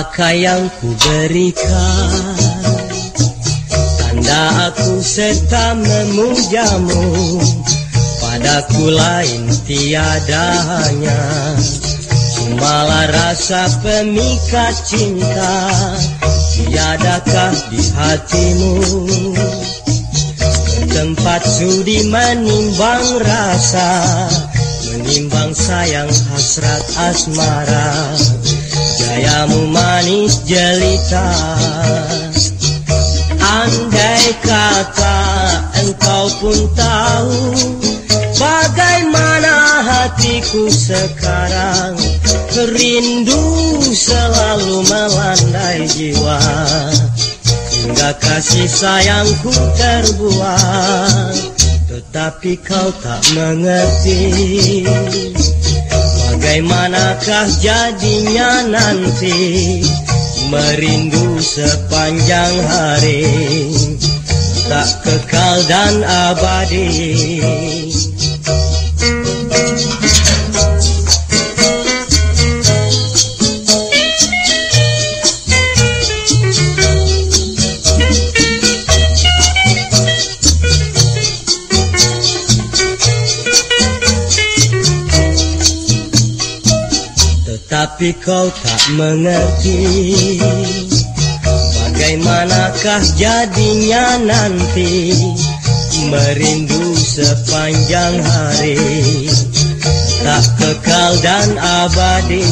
Apakah yang ku berikan? Tanda aku serta memujamu. Padaku lain tiadanya Cumalah rasa pemikat cinta. Tiadakah di hatimu? Tempat sudi menimbang rasa. Menimbang sayang hasrat asmara Gayamu manis jelita Andai kata engkau pun tahu Bagaimana hatiku sekarang Rindu selalu melandai jiwa. Hingga kasih sayangku terbuang Tetapi kau tak mengerti Bagaimanakah jadinya nanti? Merindu sepanjang hari. Tak kekal dan abadi Tapi kau tak mengerti Bagaimanakah jadinya nanti Merindu sepanjang hari. Tak kekal dan abadi